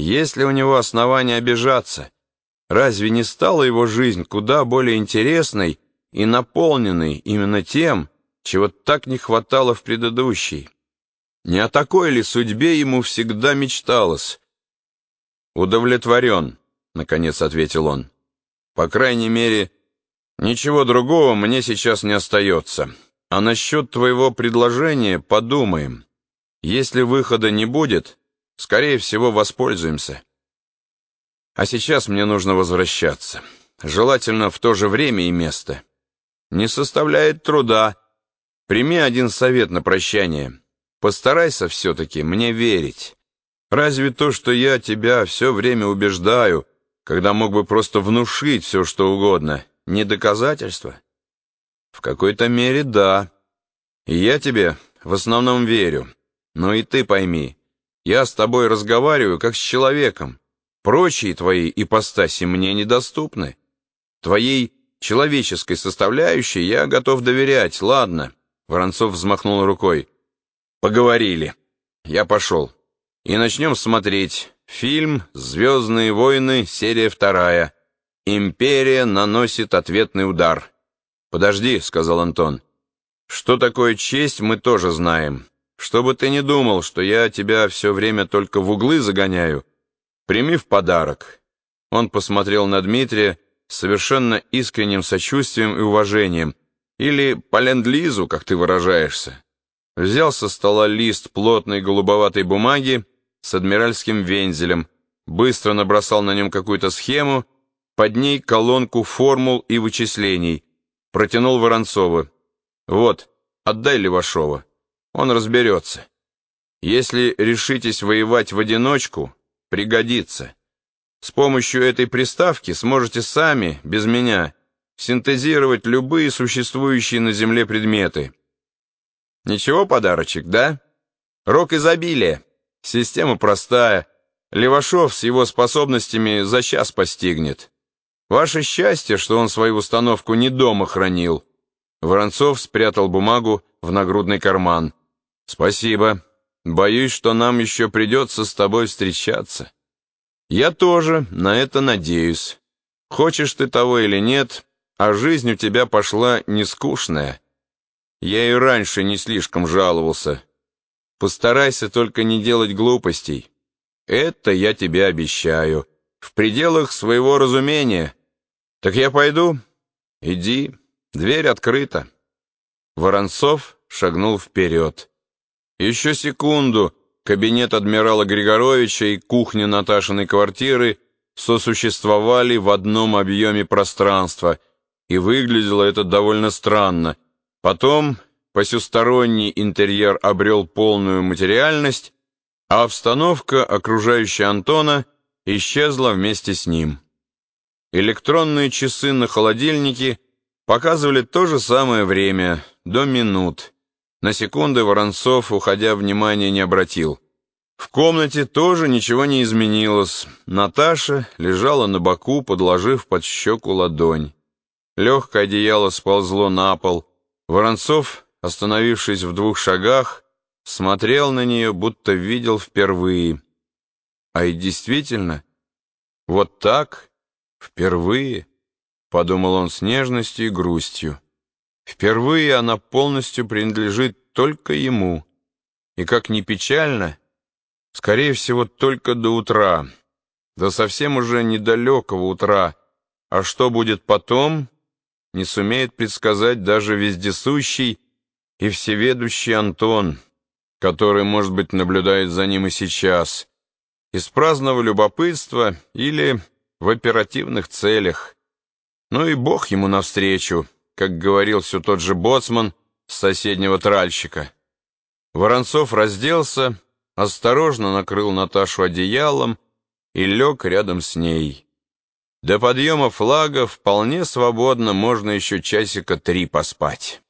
Есть ли у него основания обижаться? Разве не стала его жизнь куда более интересной и наполненной именно тем, чего так не хватало в предыдущей? Не о такой ли судьбе ему всегда мечталось? «Удовлетворен», — наконец ответил он. «По крайней мере, ничего другого мне сейчас не остается. А насчет твоего предложения подумаем. Если выхода не будет, скорее всего, воспользуемся». А сейчас мне нужно возвращаться. Желательно в то же время и место. Не составляет труда. Прими один совет на прощание. Постарайся все-таки мне верить. Разве то, что я тебя все время убеждаю, когда мог бы просто внушить все, что угодно, не доказательство? В какой-то мере да. И я тебе в основном верю. Но и ты пойми, я с тобой разговариваю как с человеком, Прочие твои ипостаси мне недоступны. Твоей человеческой составляющей я готов доверять, ладно?» Воронцов взмахнул рукой. «Поговорили. Я пошел. И начнем смотреть. Фильм «Звездные войны», серия вторая. «Империя наносит ответный удар». «Подожди», — сказал Антон. «Что такое честь, мы тоже знаем. Чтобы ты не думал, что я тебя все время только в углы загоняю, Прими в подарок». Он посмотрел на Дмитрия с совершенно искренним сочувствием и уважением, или по ленд-лизу, как ты выражаешься. Взял со стола лист плотной голубоватой бумаги с адмиральским вензелем, быстро набросал на нем какую-то схему, под ней колонку формул и вычислений, протянул Воронцову. «Вот, отдай Левашова, он разберется. Если решитесь воевать в одиночку, пригодится. С помощью этой приставки сможете сами, без меня, синтезировать любые существующие на Земле предметы. Ничего, подарочек, да? Рок изобилия. Система простая. Левашов с его способностями за час постигнет. Ваше счастье, что он свою установку не дома хранил. Воронцов спрятал бумагу в нагрудный карман. Спасибо. Боюсь, что нам еще придется с тобой встречаться. Я тоже на это надеюсь. Хочешь ты того или нет, а жизнь у тебя пошла не скучная. Я и раньше не слишком жаловался. Постарайся только не делать глупостей. Это я тебе обещаю. В пределах своего разумения. Так я пойду? Иди, дверь открыта. Воронцов шагнул вперед. Еще секунду кабинет адмирала Григоровича и кухня Наташиной квартиры сосуществовали в одном объеме пространства, и выглядело это довольно странно. Потом посюсторонний интерьер обрел полную материальность, а обстановка, окружающая Антона, исчезла вместе с ним. Электронные часы на холодильнике показывали то же самое время, до минут. На секунды Воронцов, уходя, внимания не обратил. В комнате тоже ничего не изменилось. Наташа лежала на боку, подложив под щеку ладонь. Легкое одеяло сползло на пол. Воронцов, остановившись в двух шагах, смотрел на нее, будто видел впервые. А и действительно, вот так, впервые, подумал он с нежностью и грустью. Впервые она полностью принадлежит только ему. И как ни печально, скорее всего, только до утра. До совсем уже недалекого утра. А что будет потом, не сумеет предсказать даже вездесущий и всеведущий Антон, который, может быть, наблюдает за ним и сейчас, из праздного любопытства или в оперативных целях. Ну и Бог ему навстречу как говорил все тот же боцман с соседнего тральщика. Воронцов разделся, осторожно накрыл Наташу одеялом и лег рядом с ней. До подъема флага вполне свободно можно еще часика три поспать.